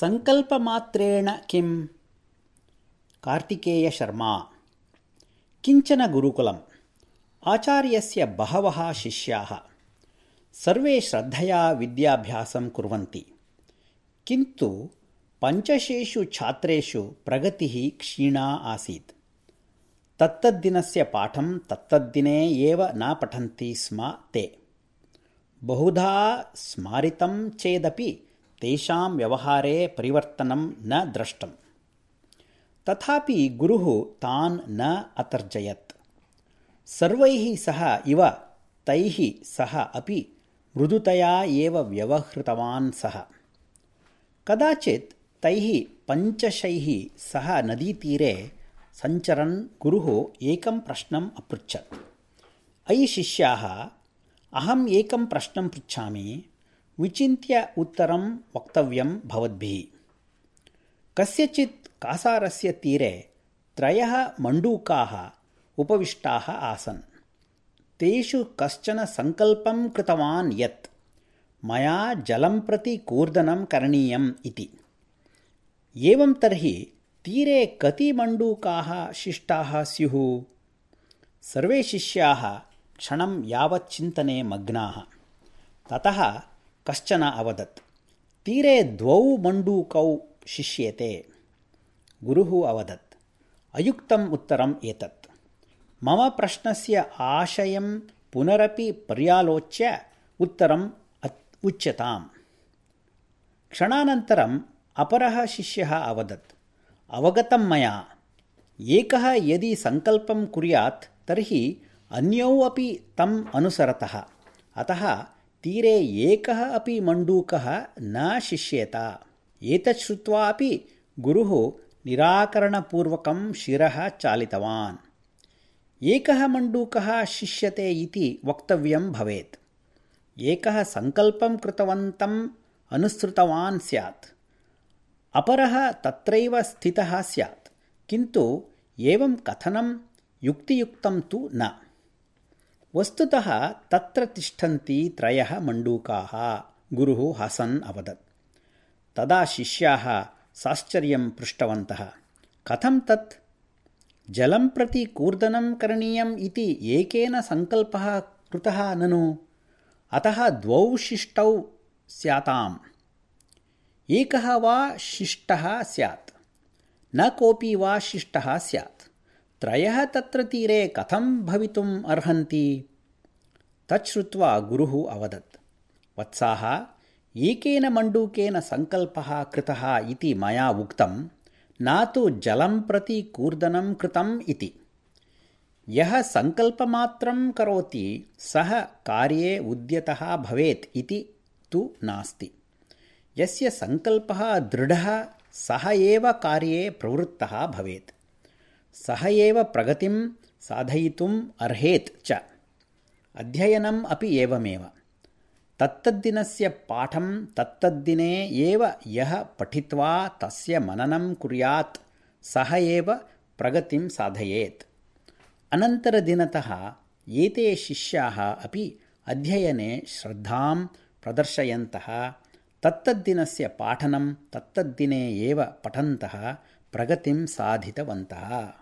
सङ्कल्पमात्रेण किम्? कार्तिकेयशर्मा। किञ्चन गुरुकुलम्। आचार्यस्य बहवः शिष्याः। सर्वे श्रद्धया विद्याभ्यासं कुर्वन्ति। किन्तु पञ्चशेषु छात्रेषु प्रगतिः क्षीणा आसीत्। तत्तद्दिनस्य पाठं तत्तद्दिने एव न पठन्ति स्म ते। बहुधा स्मारितं चेदपि तेषां व्यवहारे परिवर्तनं न दृष्टम् तथापि गुरुः तान् न अतर्जयत्। सर्वैः सह इव तैः सह अपि मृदुतया एव व्यवहृतवान् सः। कदाचित् तैः पञ्चशैः सह नदीतीरे सञ्चरन् गुरुः एकं प्रश्नम् अपृच्छत्। अयि शिष्याः अहम् एकं प्रश्नं पृच्छामि विचिन्त्य उत्तरं वक्तव्यं भवद्भिः। कस्यचित् कासारस्य तीरे त्रयः मण्डूकाः उपविष्टाः आसन्। तेषु कश्चन सङ्कल्पं कृतवान् यत् मया जलं प्रति कूर्दनं करणीयम् इति। एवं तर्हि तीरे कति मण्डूकाः शिष्टाः स्युः? सर्वे शिष्याः क्षणं यावत् चिन्तने मग्नाः। ततः कश्चन अवदत्। तीरे द्वौ मण्डूकौ शिष्येते। गुरुः अवदत्। अयुक्तम् उत्तरम् एतत्। मम प्रश्नस्य आशयं पुनरपि पर्यालोच्य उत्तरम् उच्यताम्। क्षणानन्तरम् अपरः शिष्यः अवदत्। अवगतं मया। एकः यदि सङ्कल्पं कुर्यात् तर्हि अन्यौ अपि तम् अनुसरतः। अतः तीरे एकः अपि मण्डूकः न शिष्येत। एतत् श्रुत्वा अपि गुरुः निराकरणपूर्वकं शिरः चालितवान्। एकः मण्डूकः शिष्यते इति वक्तव्यं भवेत्। एकः सङ्कल्पं कृतवन्तम् अनुसृतवान् स्यात्। अपरः तत्रैव स्थितः स्यात्। किन्तु एवं कथनं युक्तियुक्तं तु न वस्तुतः तत्र तिष्ठन्ति त्रयः मण्डूकाः। गुरुः हसन् अवदत्। तदा शिष्याः साश्चर्यं पृष्टवन्तः। कथं तत्? जलं प्रति कूर्दनं करणीयम् इति एकेन सङ्कल्पः कृतः ननु? अतः द्वौ शिष्टौ स्याताम्। एकः वा शिष्टः स्यात्। न कोऽपि वा शिष्टः स्यात् त्रयः तत्र तीरे कथं भवितुम् अर्हन्ति? तच्छ्रुत्वा गुरुः अवदत्। वत्साः एकेन मण्डूकेन सङ्कल्पः कृतः इति मया उक्तं न तु जलं प्रति कूर्दनं कृतम् इति। यः सङ्कल्पमात्रं करोति सः कार्ये उद्यतः भवेत् इति तु नास्ति। यस्य सङ्कल्पः दृढः सः एव कार्ये प्रवृत्तः भवेत् सः एव प्रगतिं साधयितुम् अर्हेत् च। अध्ययनम् अपि एवमेव। तत्तद्दिनस्य पाठं तत्तद्दिने एव यः पठित्वा तस्य मननं कुर्यात् सः एव प्रगतिं साधयेत्। अनन्तरदिनतः एते शिष्याः अपि अध्ययने श्रद्धां प्रदर्शयन्तः तत्तद्दिनस्य पाठनं तत्तद्दिने एव पठन्तः प्रगतिं साधितवन्तः